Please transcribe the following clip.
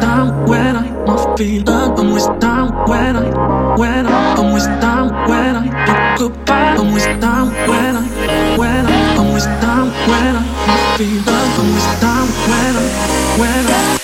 Down when I must be done. I'm with Down when I, when I, I'm with Down when I do goodbye. I'm with Down when I, when I, I'm with Down when I must be done. I'm with Down when I, when I.